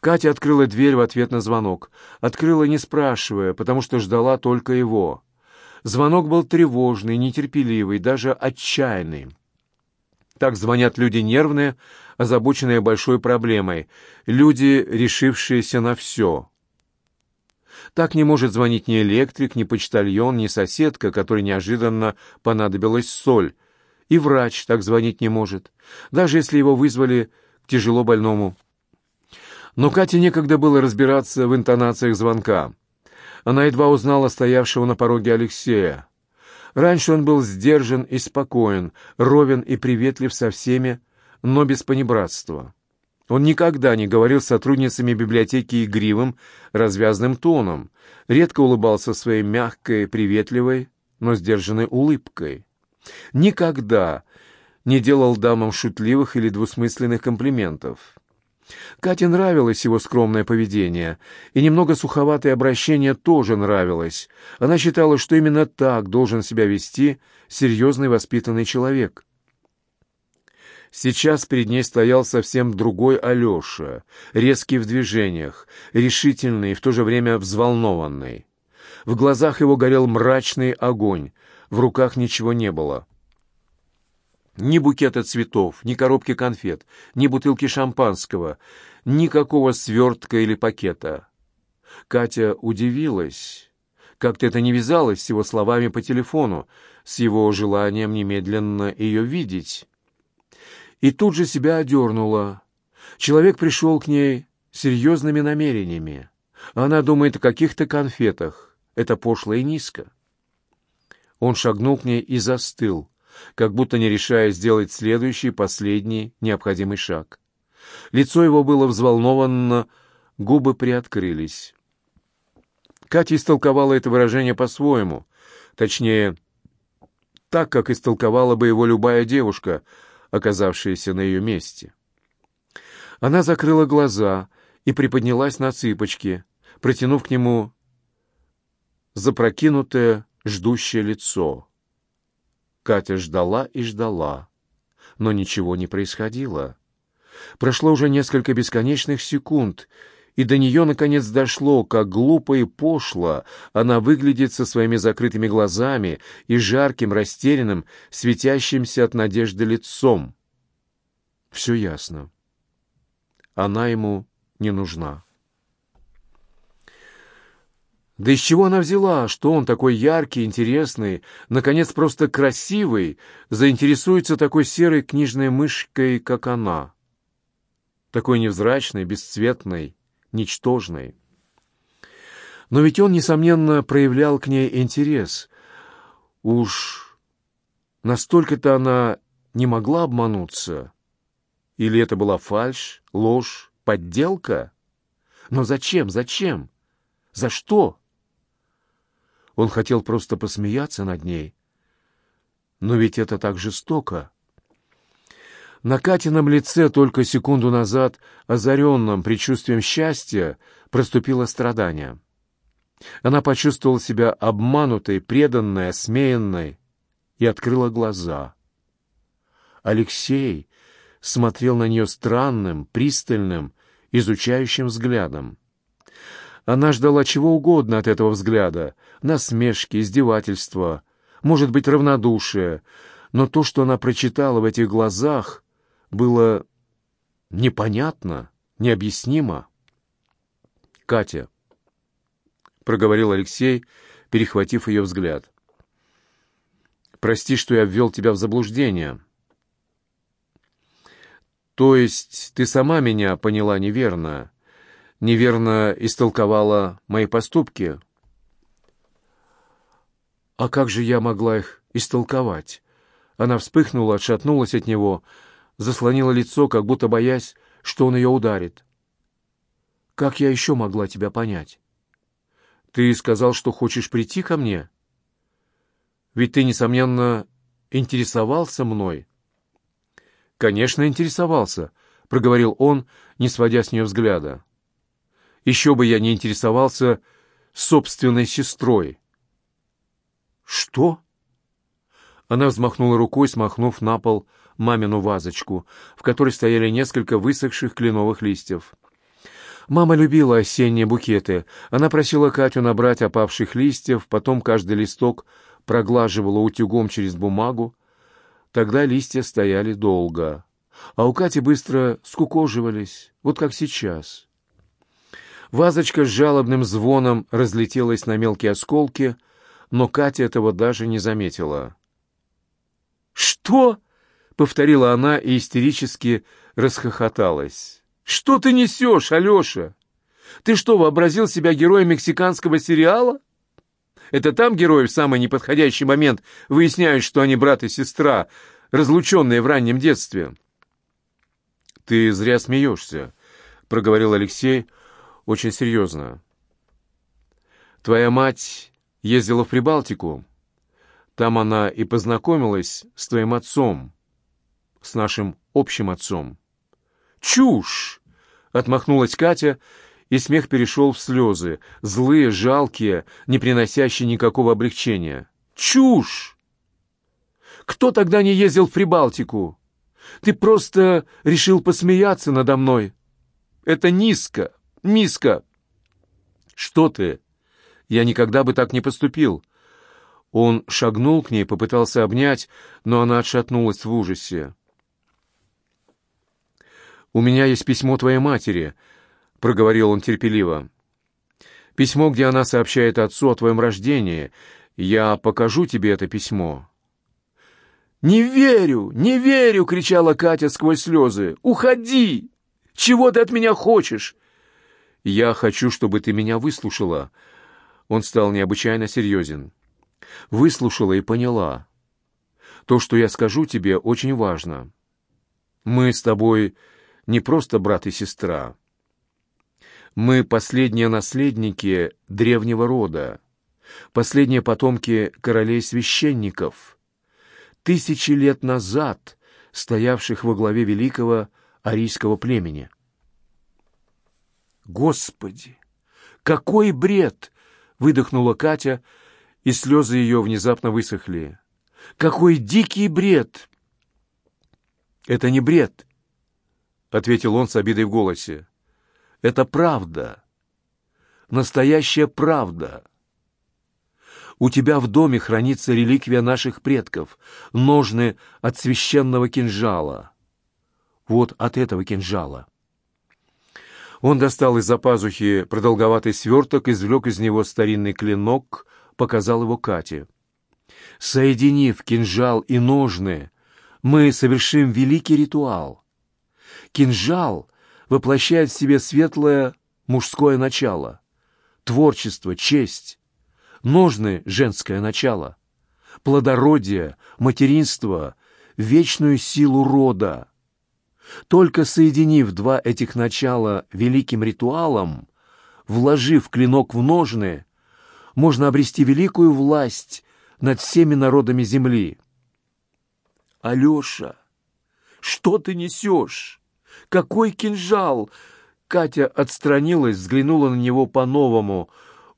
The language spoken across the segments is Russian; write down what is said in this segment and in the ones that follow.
Катя открыла дверь в ответ на звонок. Открыла, не спрашивая, потому что ждала только его. Звонок был тревожный, нетерпеливый, даже отчаянный. Так звонят люди нервные, озабоченные большой проблемой, люди, решившиеся на все. Так не может звонить ни электрик, ни почтальон, ни соседка, которой неожиданно понадобилась соль. И врач так звонить не может, даже если его вызвали к тяжело больному. Но Кате некогда было разбираться в интонациях звонка. Она едва узнала стоявшего на пороге Алексея. Раньше он был сдержан и спокоен, ровен и приветлив со всеми, но без понебратства. Он никогда не говорил с сотрудницами библиотеки игривым, развязным тоном, редко улыбался своей мягкой, приветливой, но сдержанной улыбкой. Никогда не делал дамам шутливых или двусмысленных комплиментов. Кате нравилось его скромное поведение, и немного суховатое обращение тоже нравилось. Она считала, что именно так должен себя вести серьезный воспитанный человек. Сейчас перед ней стоял совсем другой Алеша, резкий в движениях, решительный и в то же время взволнованный. В глазах его горел мрачный огонь, в руках ничего не было. Ни букета цветов, ни коробки конфет, ни бутылки шампанского, никакого свертка или пакета. Катя удивилась. Как-то это не вязалось с его словами по телефону, с его желанием немедленно ее видеть и тут же себя одернула. Человек пришел к ней серьезными намерениями. Она думает о каких-то конфетах. Это пошло и низко. Он шагнул к ней и застыл, как будто не решая сделать следующий, последний, необходимый шаг. Лицо его было взволнованно, губы приоткрылись. Катя истолковала это выражение по-своему, точнее, так, как истолковала бы его любая девушка — оказавшиеся на ее месте. Она закрыла глаза и приподнялась на цыпочки, протянув к нему запрокинутое, ждущее лицо. Катя ждала и ждала, но ничего не происходило. Прошло уже несколько бесконечных секунд, и до нее наконец дошло, как глупо и пошло она выглядит со своими закрытыми глазами и жарким, растерянным, светящимся от надежды лицом. Все ясно. Она ему не нужна. Да из чего она взяла, что он такой яркий, интересный, наконец просто красивый, заинтересуется такой серой книжной мышкой, как она? Такой невзрачной, бесцветной, ничтожной. Но ведь он, несомненно, проявлял к ней интерес. Уж настолько-то она не могла обмануться. Или это была фальшь, ложь, подделка? Но зачем, зачем? За что? Он хотел просто посмеяться над ней. Но ведь это так жестоко. На Катином лице только секунду назад, озаренном предчувствием счастья, проступило страдание. Она почувствовала себя обманутой, преданной, осмеянной и открыла глаза. Алексей смотрел на нее странным, пристальным, изучающим взглядом. Она ждала чего угодно от этого взгляда — насмешки, издевательства, может быть, равнодушие, но то, что она прочитала в этих глазах — было непонятно, необъяснимо. «Катя», — проговорил Алексей, перехватив ее взгляд, — «прости, что я ввел тебя в заблуждение». «То есть ты сама меня поняла неверно, неверно истолковала мои поступки?» «А как же я могла их истолковать?» Она вспыхнула, отшатнулась от него — заслонила лицо, как будто боясь, что он ее ударит. «Как я еще могла тебя понять? Ты сказал, что хочешь прийти ко мне? Ведь ты, несомненно, интересовался мной». «Конечно, интересовался», — проговорил он, не сводя с нее взгляда. «Еще бы я не интересовался собственной сестрой». «Что?» Она взмахнула рукой, смахнув на пол мамину вазочку, в которой стояли несколько высохших кленовых листьев. Мама любила осенние букеты. Она просила Катю набрать опавших листьев, потом каждый листок проглаживала утюгом через бумагу. Тогда листья стояли долго, а у Кати быстро скукоживались, вот как сейчас. Вазочка с жалобным звоном разлетелась на мелкие осколки, но Катя этого даже не заметила. «Что?» — повторила она и истерически расхохоталась. «Что ты несешь, Алеша? Ты что, вообразил себя героем мексиканского сериала? Это там герои в самый неподходящий момент выясняют, что они брат и сестра, разлученные в раннем детстве». «Ты зря смеешься», — проговорил Алексей очень серьезно. «Твоя мать ездила в Прибалтику. Там она и познакомилась с твоим отцом, с нашим общим отцом». «Чушь!» — отмахнулась Катя, и смех перешел в слезы, злые, жалкие, не приносящие никакого облегчения. «Чушь! Кто тогда не ездил в Прибалтику? Ты просто решил посмеяться надо мной. Это низко, низко!» «Что ты? Я никогда бы так не поступил!» Он шагнул к ней, попытался обнять, но она отшатнулась в ужасе. «У меня есть письмо твоей матери», — проговорил он терпеливо. «Письмо, где она сообщает отцу о твоем рождении. Я покажу тебе это письмо». «Не верю, не верю!» — кричала Катя сквозь слезы. «Уходи! Чего ты от меня хочешь?» «Я хочу, чтобы ты меня выслушала». Он стал необычайно серьезен. «Выслушала и поняла. То, что я скажу тебе, очень важно. Мы с тобой не просто брат и сестра. Мы последние наследники древнего рода, последние потомки королей-священников, тысячи лет назад стоявших во главе великого арийского племени. «Господи! Какой бред!» — выдохнула Катя, и слезы ее внезапно высохли. «Какой дикий бред!» «Это не бред!» — ответил он с обидой в голосе. «Это правда. Настоящая правда. У тебя в доме хранится реликвия наших предков, ножны от священного кинжала. Вот от этого кинжала». Он достал из-за пазухи продолговатый сверток, извлек из него старинный клинок, показал его Кате. «Соединив кинжал и ножны, мы совершим великий ритуал. Кинжал воплощает в себе светлое мужское начало, творчество, честь, ножны — женское начало, плодородие, материнство, вечную силу рода. Только соединив два этих начала великим ритуалом, вложив клинок в ножны, можно обрести великую власть над всеми народами земли. «Алеша, что ты несешь?» Какой кинжал!» Катя отстранилась, взглянула на него по-новому,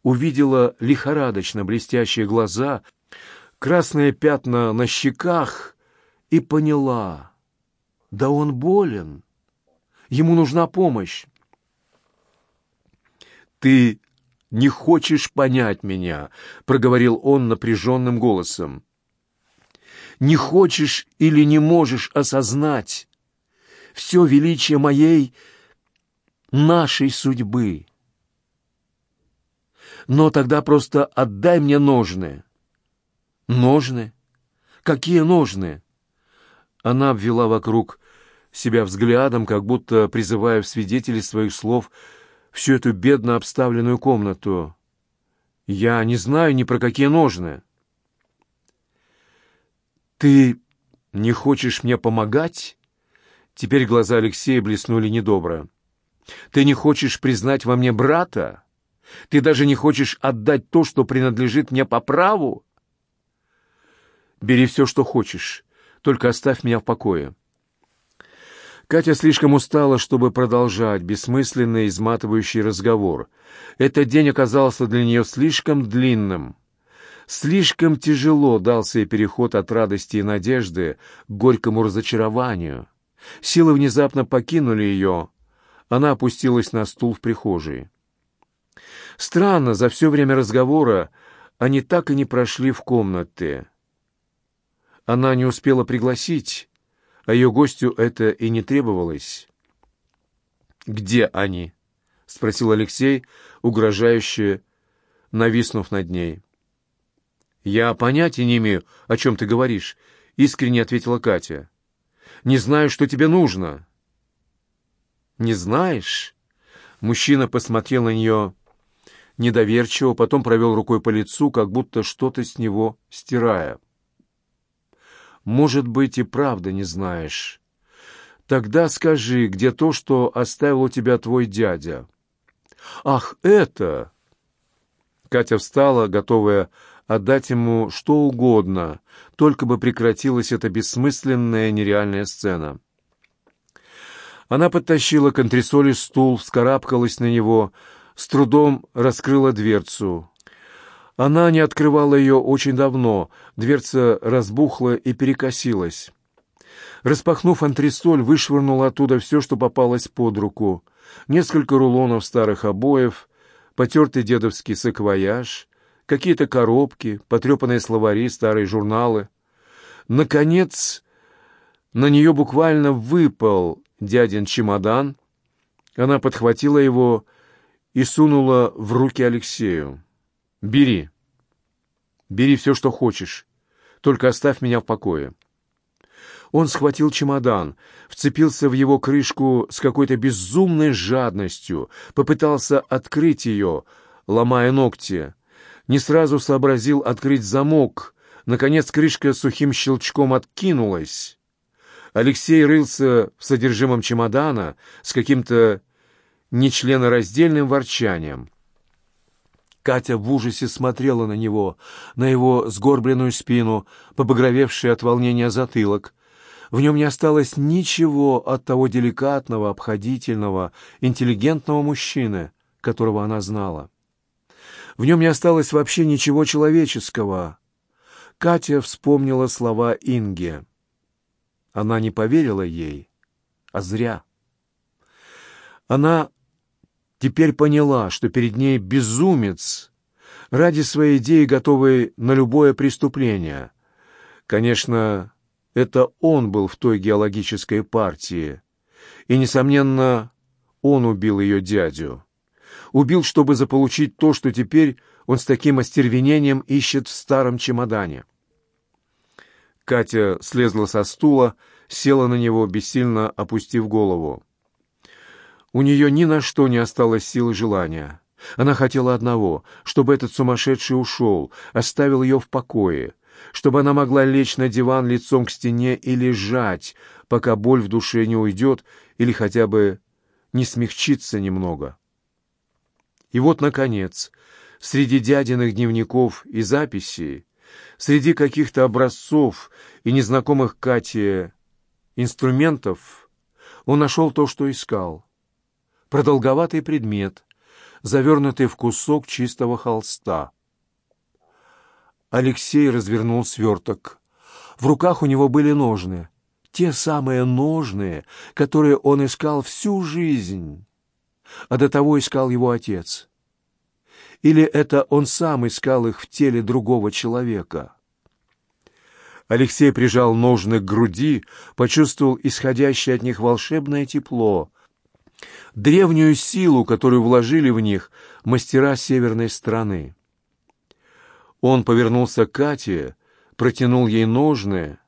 увидела лихорадочно блестящие глаза, красные пятна на щеках и поняла. Да он болен. Ему нужна помощь. «Ты не хочешь понять меня», — проговорил он напряженным голосом. «Не хочешь или не можешь осознать, все величие моей, нашей судьбы. Но тогда просто отдай мне ножны. Ножны? Какие ножны? Она обвела вокруг себя взглядом, как будто призывая в свидетели своих слов всю эту бедно обставленную комнату. «Я не знаю ни про какие ножны». «Ты не хочешь мне помогать?» Теперь глаза Алексея блеснули недобро. «Ты не хочешь признать во мне брата? Ты даже не хочешь отдать то, что принадлежит мне по праву?» «Бери все, что хочешь, только оставь меня в покое». Катя слишком устала, чтобы продолжать бессмысленный, изматывающий разговор. Этот день оказался для нее слишком длинным. Слишком тяжело дался ей переход от радости и надежды к горькому разочарованию. Силы внезапно покинули ее. Она опустилась на стул в прихожей. Странно, за все время разговора они так и не прошли в комнаты. Она не успела пригласить, а ее гостю это и не требовалось. «Где они?» — спросил Алексей, угрожающе нависнув над ней. «Я понятия не имею, о чем ты говоришь», — искренне ответила Катя. «Не знаю, что тебе нужно». «Не знаешь?» Мужчина посмотрел на нее недоверчиво, потом провел рукой по лицу, как будто что-то с него стирая. «Может быть, и правда не знаешь. Тогда скажи, где то, что оставил у тебя твой дядя?» «Ах, это!» Катя встала, готовая отдать ему что угодно, только бы прекратилась эта бессмысленная нереальная сцена. Она подтащила к антресоли стул, вскарабкалась на него, с трудом раскрыла дверцу. Она не открывала ее очень давно, дверца разбухла и перекосилась. Распахнув антресоль, вышвырнула оттуда все, что попалось под руку. Несколько рулонов старых обоев, потертый дедовский саквояж, какие-то коробки, потрепанные словари, старые журналы. Наконец, на нее буквально выпал дядин чемодан. Она подхватила его и сунула в руки Алексею. «Бери. Бери все, что хочешь. Только оставь меня в покое». Он схватил чемодан, вцепился в его крышку с какой-то безумной жадностью, попытался открыть ее, ломая ногти. Не сразу сообразил открыть замок. Наконец крышка сухим щелчком откинулась. Алексей рылся в содержимом чемодана с каким-то нечленораздельным ворчанием. Катя в ужасе смотрела на него, на его сгорбленную спину, побагровевший от волнения затылок. В нем не осталось ничего от того деликатного, обходительного, интеллигентного мужчины, которого она знала. В нем не осталось вообще ничего человеческого. Катя вспомнила слова Инги. Она не поверила ей, а зря. Она теперь поняла, что перед ней безумец, ради своей идеи готовый на любое преступление. Конечно, это он был в той геологической партии. И, несомненно, он убил ее дядю. Убил, чтобы заполучить то, что теперь он с таким остервенением ищет в старом чемодане. Катя слезла со стула, села на него, бессильно опустив голову. У нее ни на что не осталось сил и желания. Она хотела одного, чтобы этот сумасшедший ушел, оставил ее в покое чтобы она могла лечь на диван лицом к стене и лежать, пока боль в душе не уйдет или хотя бы не смягчится немного. И вот, наконец, среди дядиных дневников и записей, среди каких-то образцов и незнакомых Кате инструментов, он нашел то, что искал. Продолговатый предмет, завернутый в кусок чистого холста — Алексей развернул сверток. В руках у него были ножны. Те самые ножны, которые он искал всю жизнь. А до того искал его отец. Или это он сам искал их в теле другого человека? Алексей прижал ножны к груди, почувствовал исходящее от них волшебное тепло, древнюю силу, которую вложили в них мастера северной страны. Он повернулся к Кате, протянул ей ножны,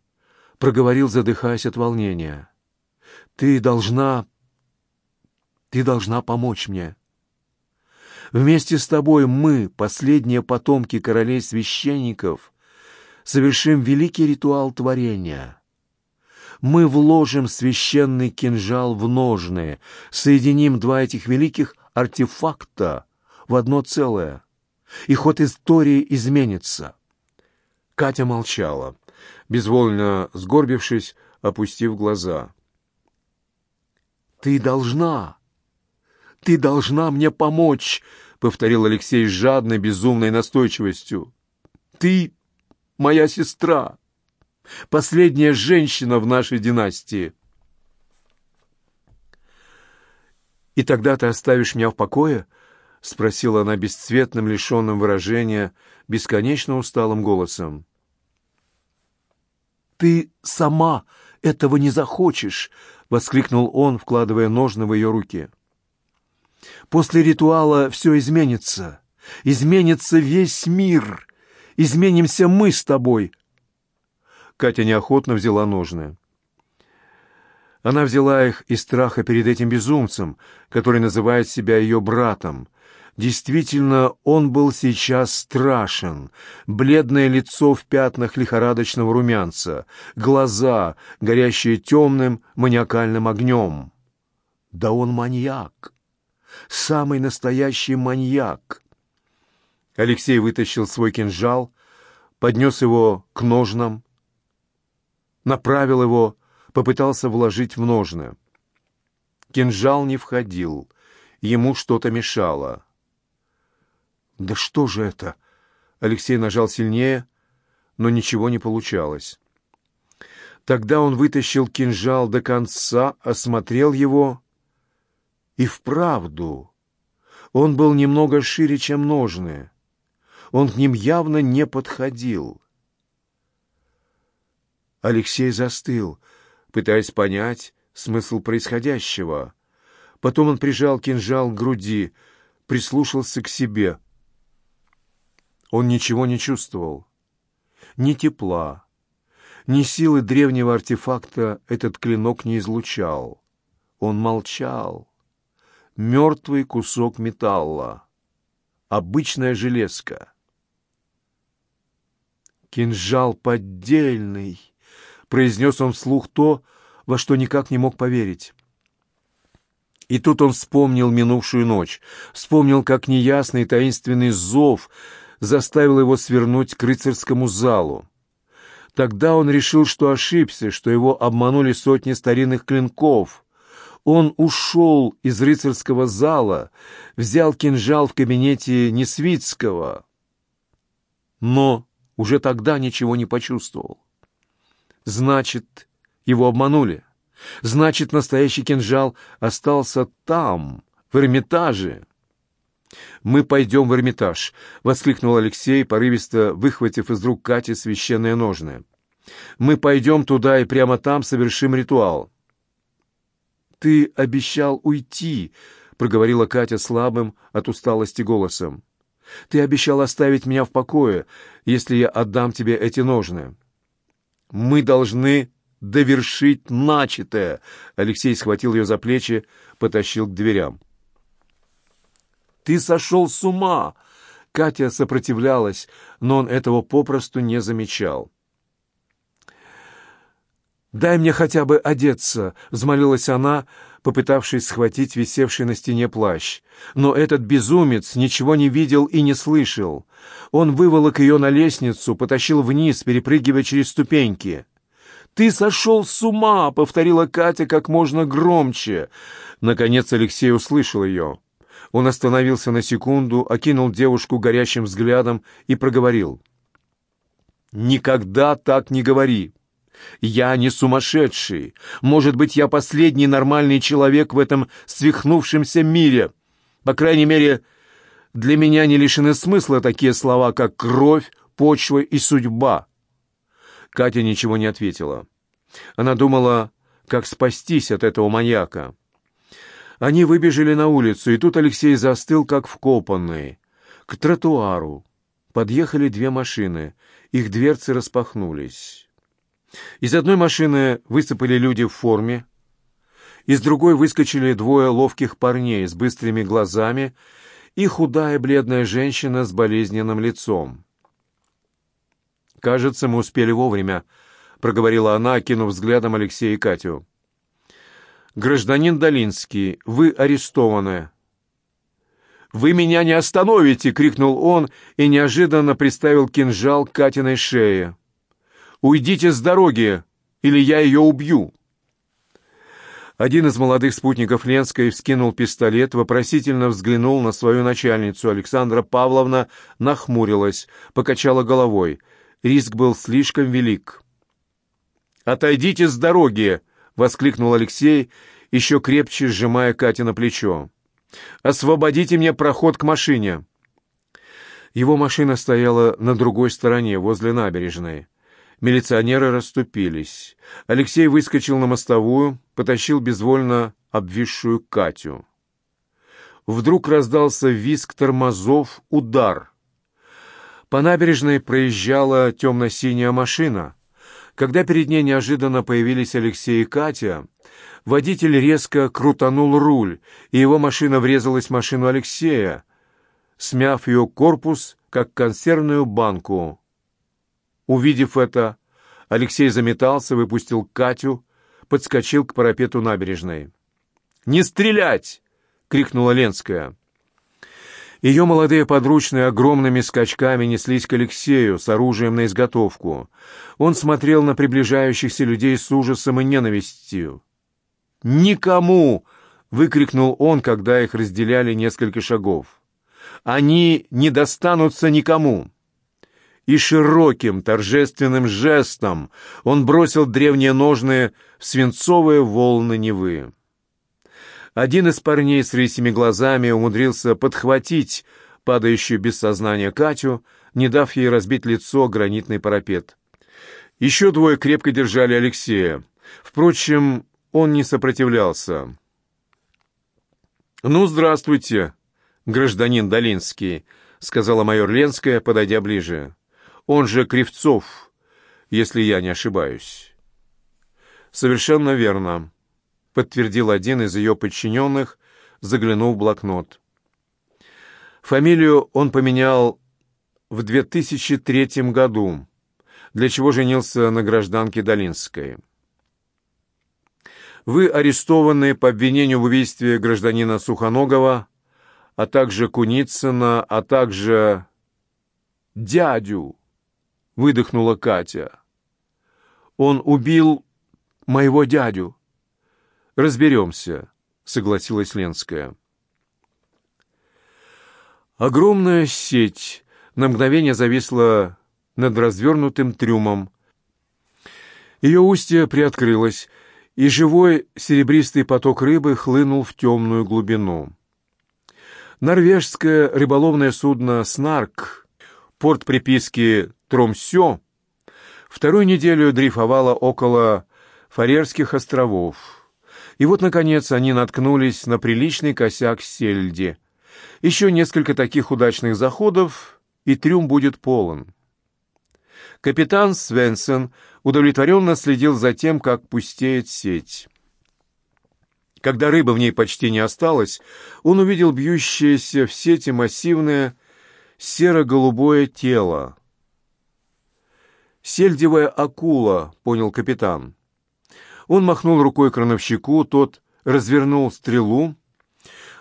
проговорил, задыхаясь от волнения. «Ты должна... ты должна помочь мне. Вместе с тобой мы, последние потомки королей-священников, совершим великий ритуал творения. Мы вложим священный кинжал в ножны, соединим два этих великих артефакта в одно целое и ход истории изменится. Катя молчала, безвольно сгорбившись, опустив глаза. «Ты должна! Ты должна мне помочь!» — повторил Алексей с жадной, безумной настойчивостью. «Ты моя сестра, последняя женщина в нашей династии». «И тогда ты оставишь меня в покое?» — спросила она бесцветным, лишенным выражения, бесконечно усталым голосом. «Ты сама этого не захочешь!» — воскликнул он, вкладывая ножны в ее руки. «После ритуала все изменится. Изменится весь мир. Изменимся мы с тобой». Катя неохотно взяла ножны. Она взяла их из страха перед этим безумцем, который называет себя ее братом. Действительно, он был сейчас страшен. Бледное лицо в пятнах лихорадочного румянца, глаза, горящие темным маниакальным огнем. Да он маньяк! Самый настоящий маньяк! Алексей вытащил свой кинжал, поднес его к ножнам, направил его попытался вложить в ножны. Кинжал не входил, ему что-то мешало. «Да что же это?» Алексей нажал сильнее, но ничего не получалось. Тогда он вытащил кинжал до конца, осмотрел его, и вправду он был немного шире, чем ножны. Он к ним явно не подходил. Алексей застыл — пытаясь понять смысл происходящего. Потом он прижал кинжал к груди, прислушался к себе. Он ничего не чувствовал. Ни тепла, ни силы древнего артефакта этот клинок не излучал. Он молчал. Мертвый кусок металла. Обычная железка. Кинжал поддельный произнес он вслух то, во что никак не мог поверить. И тут он вспомнил минувшую ночь, вспомнил, как неясный таинственный зов заставил его свернуть к рыцарскому залу. Тогда он решил, что ошибся, что его обманули сотни старинных клинков. Он ушел из рыцарского зала, взял кинжал в кабинете Несвицкого, но уже тогда ничего не почувствовал. Значит, его обманули. Значит, настоящий кинжал остался там, в Эрмитаже. «Мы пойдем в Эрмитаж», — воскликнул Алексей, порывисто выхватив из рук Кати священное ножное. «Мы пойдем туда и прямо там совершим ритуал». «Ты обещал уйти», — проговорила Катя слабым от усталости голосом. «Ты обещал оставить меня в покое, если я отдам тебе эти ножны». Мы должны довершить начатое. Алексей схватил ее за плечи, потащил к дверям. Ты сошел с ума! Катя сопротивлялась, но он этого попросту не замечал. «Дай мне хотя бы одеться», — взмолилась она, попытавшись схватить висевший на стене плащ. Но этот безумец ничего не видел и не слышал. Он выволок ее на лестницу, потащил вниз, перепрыгивая через ступеньки. «Ты сошел с ума!» — повторила Катя как можно громче. Наконец Алексей услышал ее. Он остановился на секунду, окинул девушку горящим взглядом и проговорил. «Никогда так не говори!» Я не сумасшедший. Может быть, я последний нормальный человек в этом свихнувшемся мире. По крайней мере, для меня не лишены смысла такие слова, как «кровь», «почва» и «судьба». Катя ничего не ответила. Она думала, как спастись от этого маньяка. Они выбежали на улицу, и тут Алексей застыл, как вкопанный. К тротуару подъехали две машины, их дверцы распахнулись. Из одной машины высыпали люди в форме, из другой выскочили двое ловких парней с быстрыми глазами и худая бледная женщина с болезненным лицом. «Кажется, мы успели вовремя», — проговорила она, окинув взглядом Алексея и Катю. «Гражданин Долинский, вы арестованы». «Вы меня не остановите!» — крикнул он и неожиданно приставил кинжал к Катиной шее. Уйдите с дороги, или я ее убью!» Один из молодых спутников Ленской вскинул пистолет, вопросительно взглянул на свою начальницу. Александра Павловна нахмурилась, покачала головой. Риск был слишком велик. «Отойдите с дороги!» — воскликнул Алексей еще крепче сжимая Катя на плечо. «Освободите мне проход к машине!» Его машина стояла на другой стороне, возле набережной. Милиционеры расступились. Алексей выскочил на мостовую, потащил безвольно обвисшую Катю. Вдруг раздался визг тормозов, удар. По набережной проезжала темно-синяя машина. Когда перед ней неожиданно появились Алексей и Катя, водитель резко крутанул руль, и его машина врезалась в машину Алексея, смяв ее корпус, как консервную банку. Увидев это, Алексей заметался, выпустил Катю, подскочил к парапету набережной. «Не стрелять!» — крикнула Ленская. Ее молодые подручные огромными скачками неслись к Алексею с оружием на изготовку. Он смотрел на приближающихся людей с ужасом и ненавистью. «Никому!» — выкрикнул он, когда их разделяли несколько шагов. «Они не достанутся никому!» И широким торжественным жестом он бросил древние ножные в свинцовые волны Невы. Один из парней с рысими глазами умудрился подхватить падающую без сознания Катю, не дав ей разбить лицо гранитный парапет. Еще двое крепко держали Алексея. Впрочем, он не сопротивлялся. «Ну, здравствуйте, гражданин Долинский», — сказала майор Ленская, подойдя ближе. «Он же Кривцов, если я не ошибаюсь». «Совершенно верно», — подтвердил один из ее подчиненных, заглянув в блокнот. Фамилию он поменял в 2003 году, для чего женился на гражданке Долинской. Вы арестованы по обвинению в убийстве гражданина Сухоногова, а также Куницына, а также... «Дядю!» — выдохнула Катя. «Он убил моего дядю». «Разберемся», — согласилась Ленская. Огромная сеть на мгновение зависла над развернутым трюмом. Ее устье приоткрылось, и живой серебристый поток рыбы хлынул в темную глубину. Норвежское рыболовное судно «Снарк», порт приписки «Тромсё», вторую неделю дрейфовало около Фарерских островов. И вот, наконец, они наткнулись на приличный косяк сельди. Еще несколько таких удачных заходов, и трюм будет полон. Капитан Свенсен удовлетворенно следил за тем, как пустеет сеть. Когда рыба в ней почти не осталось, он увидел бьющееся в сети массивное серо-голубое тело. «Сельдевая акула», — понял капитан. Он махнул рукой крановщику, тот развернул стрелу,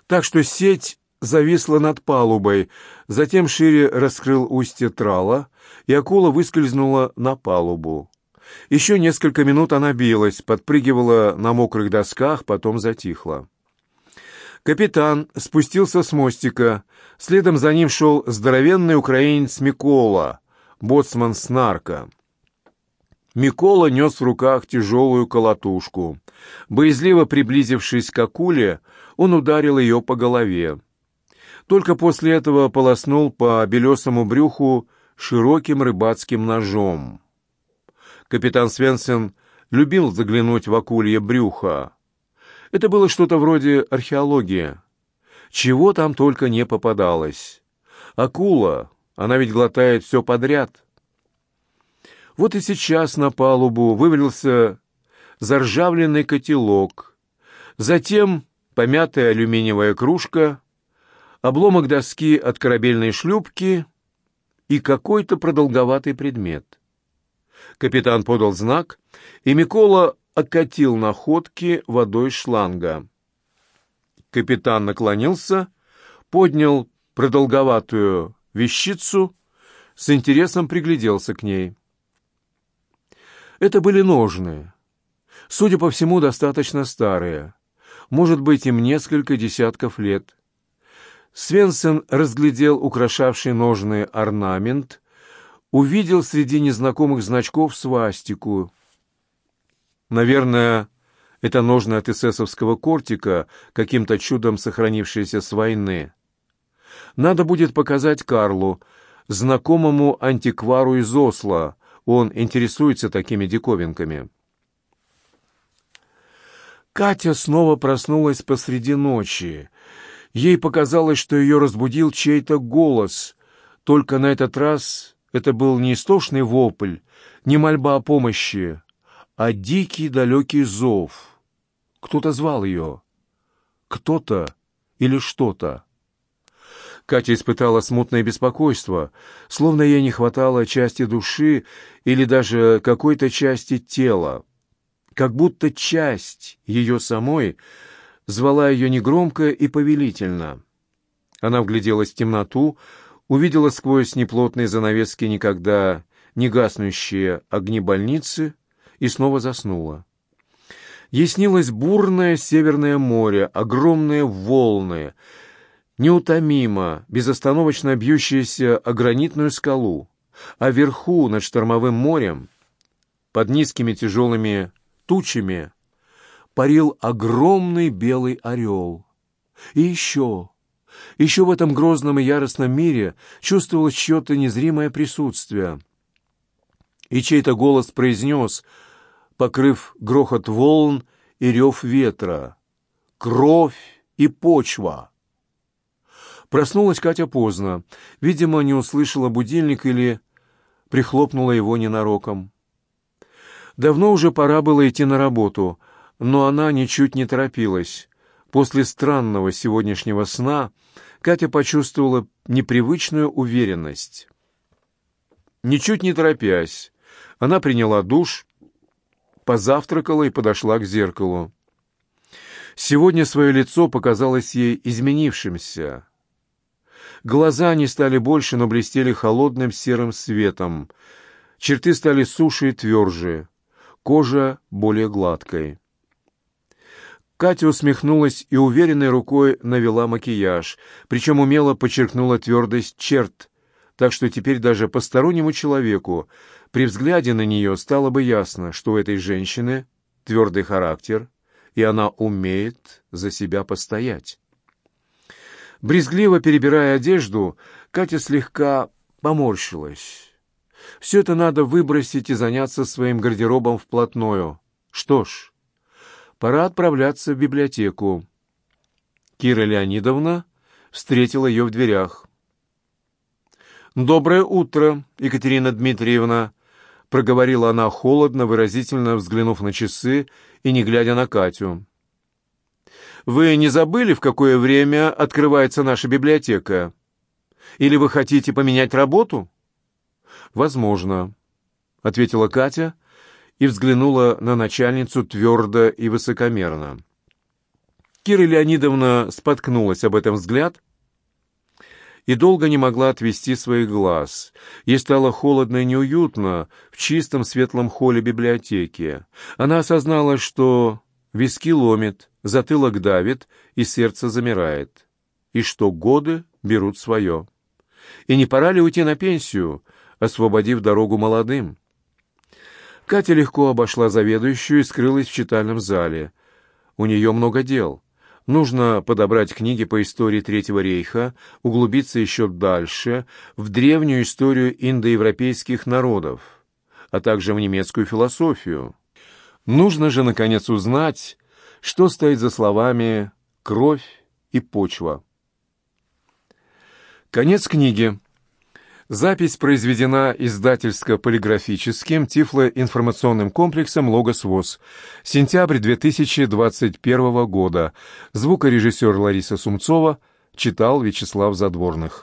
так что сеть зависла над палубой, затем шире раскрыл устье трала, и акула выскользнула на палубу. Еще несколько минут она билась, подпрыгивала на мокрых досках, потом затихла. Капитан спустился с мостика. Следом за ним шел здоровенный украинец Микола, боцман Снарка. Микола нес в руках тяжелую колотушку. Боязливо приблизившись к акуле, он ударил ее по голове. Только после этого полоснул по белесому брюху широким рыбацким ножом. Капитан Свенсен любил заглянуть в акулье брюхо. Это было что-то вроде археологии. Чего там только не попадалось. Акула, она ведь глотает все подряд. Вот и сейчас на палубу вывалился заржавленный котелок, затем помятая алюминиевая кружка, обломок доски от корабельной шлюпки и какой-то продолговатый предмет. Капитан подал знак, и Микола окатил находки водой шланга. Капитан наклонился, поднял продолговатую вещицу, с интересом пригляделся к ней. Это были ножны, судя по всему, достаточно старые, может быть, им несколько десятков лет. Свенсен разглядел украшавший ножны орнамент, увидел среди незнакомых значков свастику. Наверное, Это ножны от эсэсовского кортика, каким-то чудом сохранившиеся с войны. Надо будет показать Карлу, знакомому антиквару из Осло. Он интересуется такими диковинками. Катя снова проснулась посреди ночи. Ей показалось, что ее разбудил чей-то голос, только на этот раз это был не истошный вопль, не мольба о помощи, а дикий далекий зов — кто-то звал ее. Кто-то или что-то. Катя испытала смутное беспокойство, словно ей не хватало части души или даже какой-то части тела. Как будто часть ее самой звала ее негромко и повелительно. Она вгляделась в темноту, увидела сквозь неплотные занавески никогда не гаснущие огни больницы и снова заснула. Ей снилось бурное Северное море, огромные волны, неутомимо, безостановочно бьющиеся о гранитную скалу, а вверху, над штормовым морем, под низкими тяжелыми тучами, парил огромный белый орел. И еще, еще в этом грозном и яростном мире чувствовалось чье-то незримое присутствие. И чей-то голос произнес — покрыв грохот волн и рев ветра. Кровь и почва. Проснулась Катя поздно. Видимо, не услышала будильник или прихлопнула его ненароком. Давно уже пора было идти на работу, но она ничуть не торопилась. После странного сегодняшнего сна Катя почувствовала непривычную уверенность. Ничуть не торопясь, она приняла душ, позавтракала и подошла к зеркалу. Сегодня свое лицо показалось ей изменившимся. Глаза не стали больше, но блестели холодным серым светом. Черты стали суше и тверже, кожа более гладкой. Катя усмехнулась и уверенной рукой навела макияж, причем умело подчеркнула твердость черт, так что теперь даже постороннему человеку при взгляде на нее стало бы ясно, что у этой женщины твердый характер, и она умеет за себя постоять. Брезгливо перебирая одежду, Катя слегка поморщилась. Все это надо выбросить и заняться своим гардеробом вплотную. Что ж, пора отправляться в библиотеку. Кира Леонидовна встретила ее в дверях. «Доброе утро, Екатерина Дмитриевна!» Проговорила она холодно, выразительно взглянув на часы и не глядя на Катю. «Вы не забыли, в какое время открывается наша библиотека? Или вы хотите поменять работу?» «Возможно», — ответила Катя и взглянула на начальницу твердо и высокомерно. Кира Леонидовна споткнулась об этом взгляд — и долго не могла отвести своих глаз. Ей стало холодно и неуютно в чистом светлом холле библиотеки. Она осознала, что виски ломит, затылок давит и сердце замирает, и что годы берут свое. И не пора ли уйти на пенсию, освободив дорогу молодым? Катя легко обошла заведующую и скрылась в читальном зале. У нее много дел. Нужно подобрать книги по истории Третьего рейха, углубиться еще дальше, в древнюю историю индоевропейских народов, а также в немецкую философию. Нужно же, наконец, узнать, что стоит за словами «кровь» и «почва». Конец книги. Запись произведена издательско-полиграфическим тифлоинформационным комплексом «Логос ВОЗ». Сентябрь 2021 года. Звукорежиссер Лариса Сумцова читал Вячеслав Задворных.